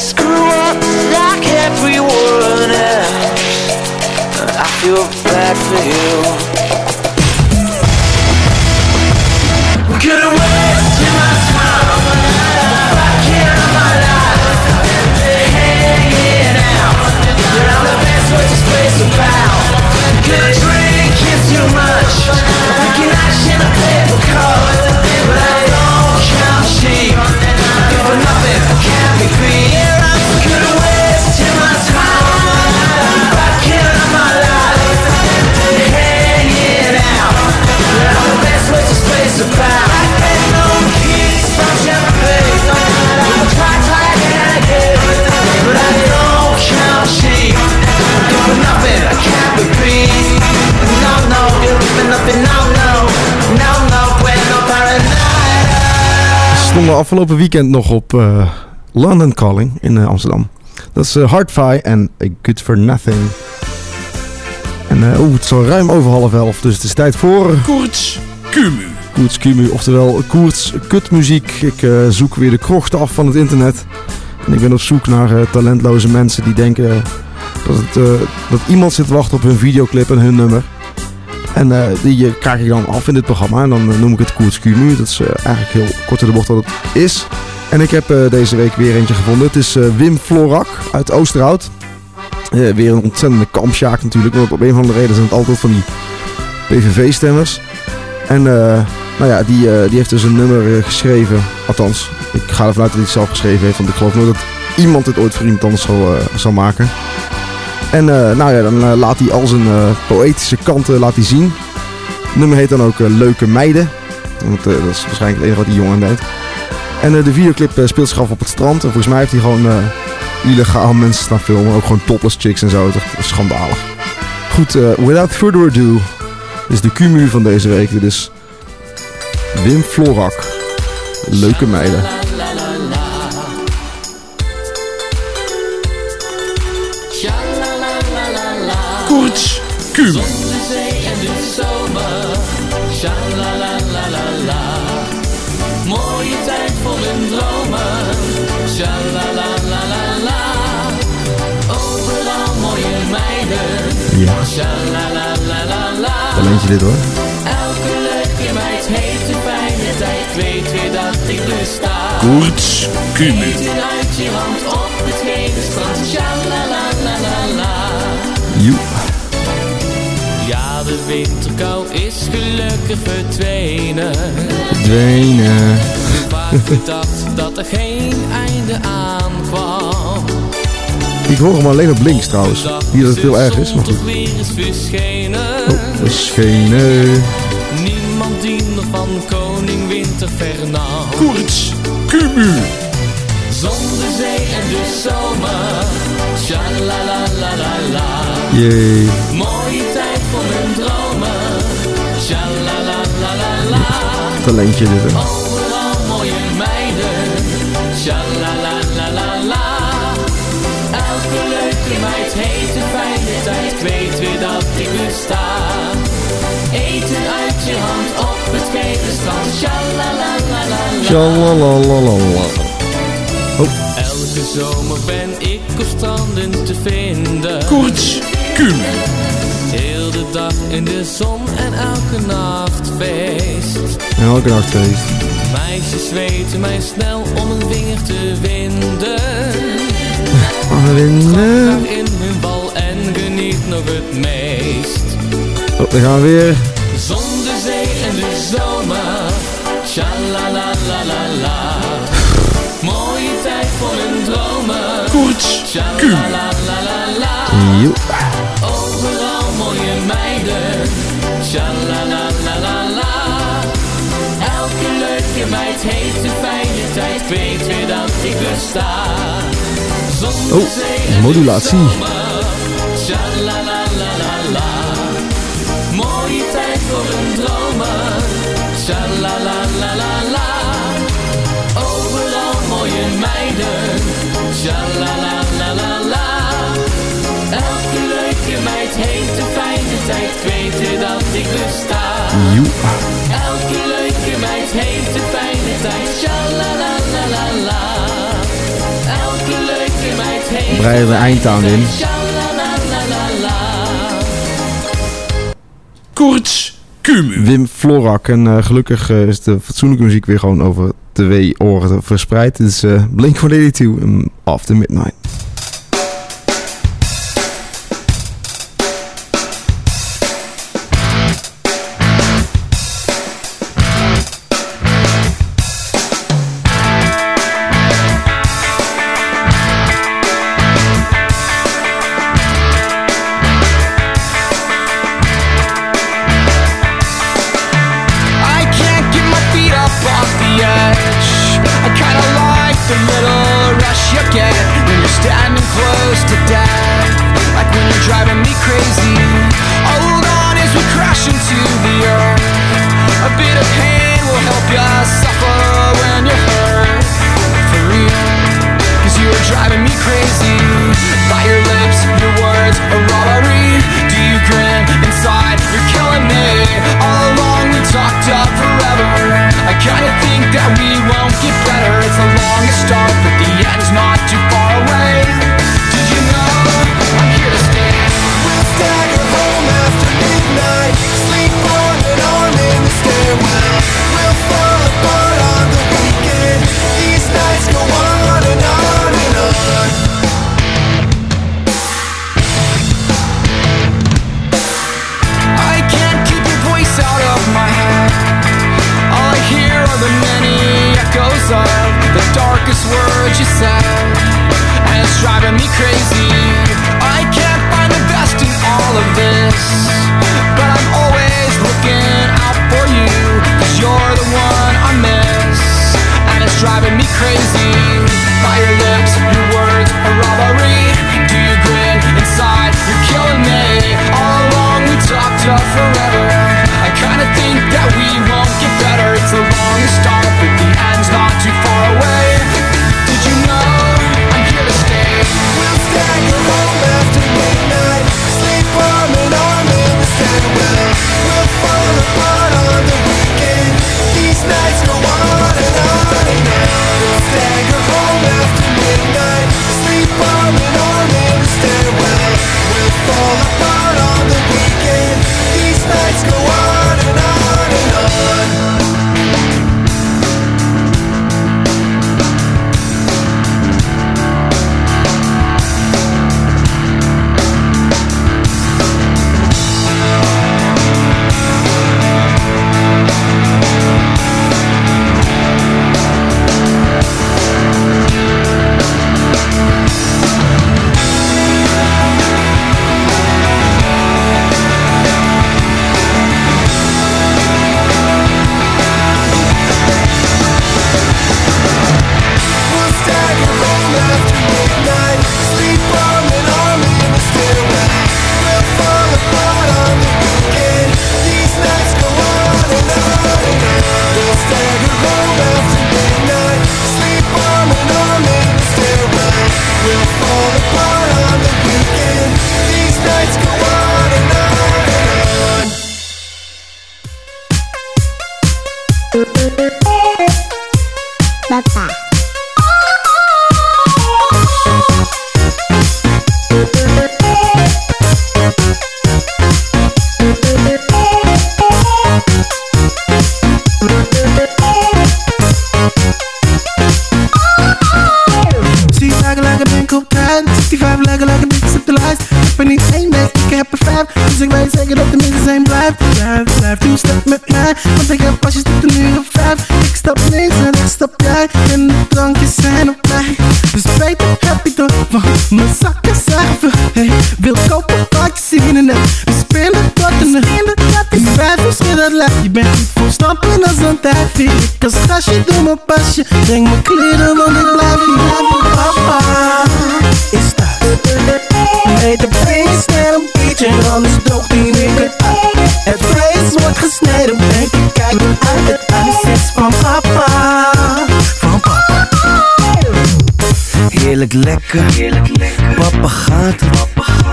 stonden afgelopen weekend nog op eh, London Calling in eh, Amsterdam. Dat is uh, Hardfire en A Good For Nothing. En eh, oeh, het is al ruim over half elf, dus het is tijd voor... Koorts Kumu. Koerts Kumu, oftewel Koerts Kutmuziek. Ik eh, zoek weer de krochten af van het internet. En ik ben op zoek naar eh, talentloze mensen die denken dat, het, eh, dat iemand zit te wachten op hun videoclip en hun nummer. En eh, die krijg ik dan af in dit programma. En dan eh, noem ik het Koerts. Dat is eh, eigenlijk heel kort in de bocht wat het is. En ik heb deze week weer eentje gevonden. Het is Wim Florak uit Oosterhout. Weer een ontzettende kampsjaak natuurlijk. Want op een of andere reden zijn het altijd van die PVV-stemmers. En nou ja, die, die heeft dus een nummer geschreven. Althans, ik ga ervan uit dat hij het zelf geschreven heeft. Want ik geloof nooit dat iemand het ooit voor iemand anders zal, zal maken. En eh, nou ja, dan eh, laat hij al zijn eh, poëtische kanten laat hij zien. Het nummer heet dan ook Leuke Meiden. Want dat is waarschijnlijk het enige wat die jongen deed. En de videoclip speelt zich af op het strand. En volgens mij heeft hij gewoon illegaal mensen staan filmen. Ook gewoon topless chicks en zo. Dat is schandalig. Goed, without further ado. Is de Q-mu van deze week. Dit is Wim Florak. Leuke meiden. Koerts Kuum. Zon, zee en de zomer. Sha la la la la la. Mooie tijd voor een dromen. Sha la la la la la. Overal mooie meiden. Ja. Sha la la la la la. Dit hoor. Elke leuke meid heeft een fijne tijd. Weet je dat ik besta. Koerts Kuum. Eet een uitje, want winterkou is gelukkig verdwenen. Dwenen. Vaak gedacht dat er geen einde aan kwam. Ik hoor hem alleen op links trouwens. Hier dat het heel erg is, maar goed. Toch weer is verschenen. Oh, verschenen. Niemand die nog van koning winter vernam. Koert Kumu. Zon, de zee en de zomer. Shalalalalala. Jee. Mooie tijd Talentje hè. Overal mooie meiden. Shalalalalala. Elke leuke meid heeft een fijne tijd. Ik weet weer dat ik besta. Eten uit je hand op het gele strand. Shalalalala. Tjalalalala. Oh, Elke zomer ben ik op stranden te vinden. Koert Kumu. Heel de dag in de zon en elke nacht feest. elke nacht feest. Meisjes weten mij snel om een vinger te winden. Maar winnen. In hun bal en geniet nog het meest. Oh, daar gaan we weer. Zon, de zee en de zomer. Shalalalalala. Mooie tijd voor een dromen. Koert Kumu. Shalalalalala. Joe. Overal meid heeft een fijne tijd. Weet weer dat ik besta. Zon, Oh, modulatie. Shalalalalala. Mooie tijd voor een dromen. Shalalalalala. Overal mooie meiden. Shalalalalala. Elke leuke meid heeft een fijne tijd. Weet dat ik besta. Joe. Elke leuke meid heeft een fijne tijd. Shalalalalala. Elke leuke meid heeft Breien we eind aan in. Koert Kumu. Wim Florak. En eh, gelukkig eh, is de fatsoenlijke muziek weer gewoon over twee oren verspreid. Dit is uh, Blink-182 en After Midnight. Mijn zakken veel Hey, wil kopen wat je zien en net We spinnen tot en de Ik vijf uur schil dat lijf Je bent goed voor stappen als een tijd Ik als gastje doe mijn pasje. Breng mijn kleren want ik blijf hier Papa is thuis. Nee, de prins snel een beetje Anders droogt die niet meer. Uit Het vlees wordt gesneden Denk ik kijk uit. Het huis is van papa. Van papa. Heerlijk lekker, papa gaat.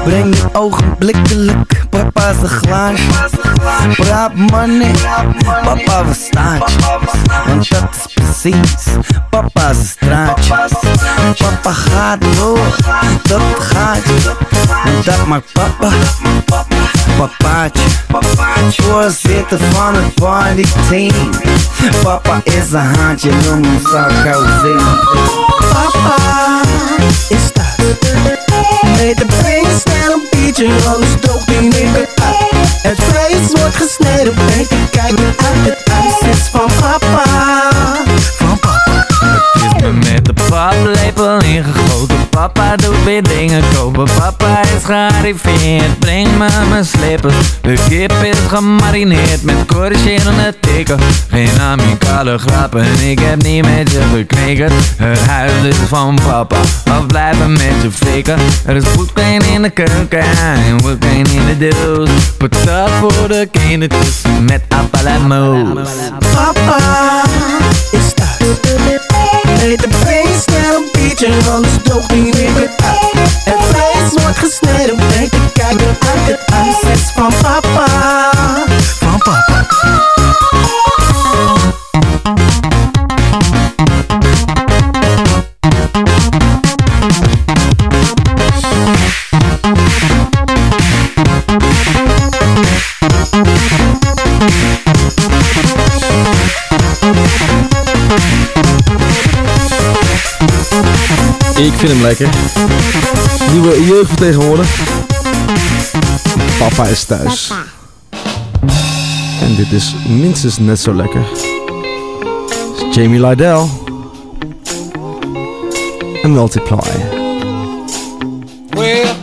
Breng je ogenblikkelijk, papa is een glaasje Praat money, papa we staat. Want dat is precies, papa is een straatje. Papa gaat door, dat gaat. Je En dat maakt papa, papaatje. Voorzitter van het partyteam Papa is een haantje, noem hem Sarkozy Papa is Nee, de prins snel een beetje Anders droogt die meer uit. Het vlees wordt gesneden Denk ik kijk uit. Het huis is Van papa met de paplepel ingegoten. Papa doet weer dingen kopen. Papa is gearriveerd. Breng me mijn slippers. De kip is gemarineerd Met corrigerende tikken Geen amicale grappen Ik heb niet met je geknikkerd. Het huis is van papa Afblijven met je flikken Er is voetpijn in de keuken En voetpijn in de doos. Patat voor de kindertjes Met appel en Papa is thuis Ain't the place that'll beat you on this dopey Ik vind hem lekker. Nieuwe jeugd van tegenwoordig. Papa is thuis. En dit is minstens net zo lekker. Jamie Lydell. En Multiply. Well,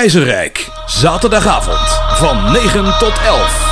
Keizerrijk. Zaterdagavond van 9 tot 11.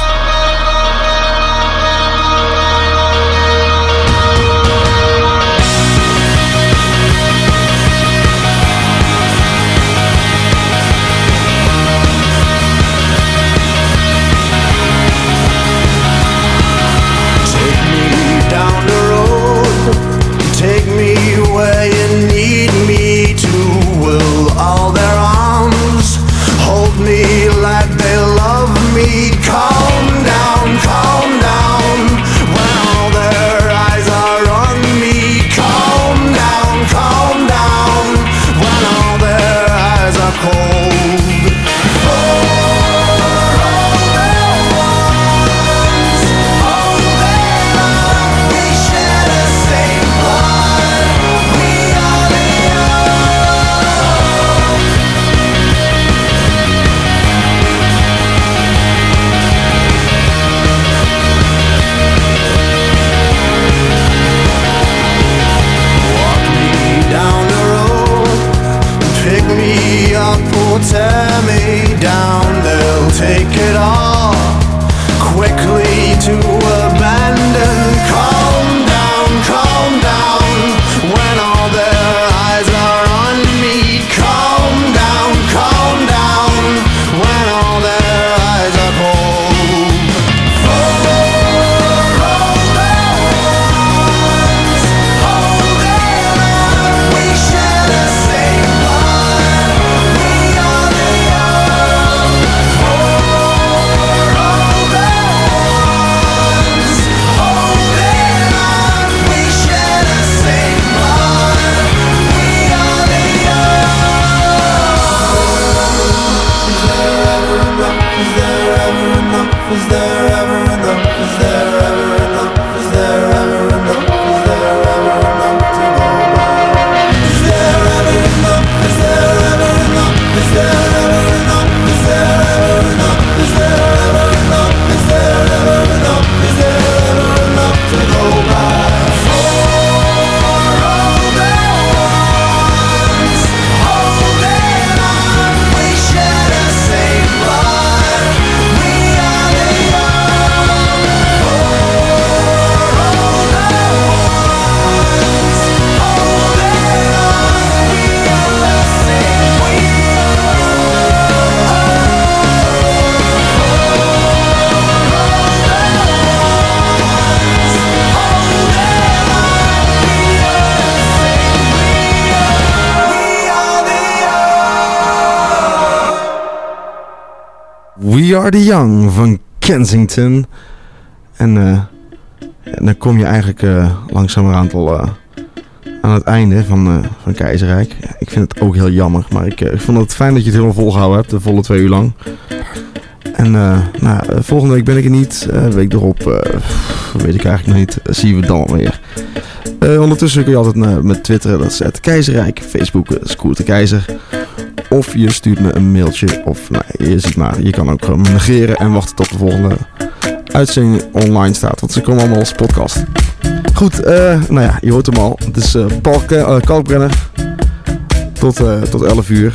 De Young van Kensington. Eh, en dan kom je eigenlijk uh, langzamerhand al eh, aan het einde van, van Keizerrijk. Ik vind het ook heel jammer, maar ik, ik vond het fijn dat je het helemaal volgehouden hebt, de volle twee uur lang. En nou, volgende week ben ik er niet. week erop weet ik eigenlijk nog niet. Zien we dan weer. ondertussen kun je altijd met Twitter, dat is het Keizerrijk. Facebook, Scooter Keizer. Of je stuurt me een mailtje. Of nou, je ziet maar. Je kan ook gewoon negeren en wachten tot de volgende uitzending online staat. Want ze komen allemaal als podcast. Goed, eh, nou ja, je hoort hem al. Het is eh, uh, Kalkbrenner. Tot, uh, tot 11 uur.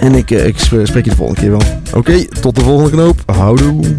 En ik, ik spreek je de volgende keer wel. Oké, tot de volgende knoop. Houdoe.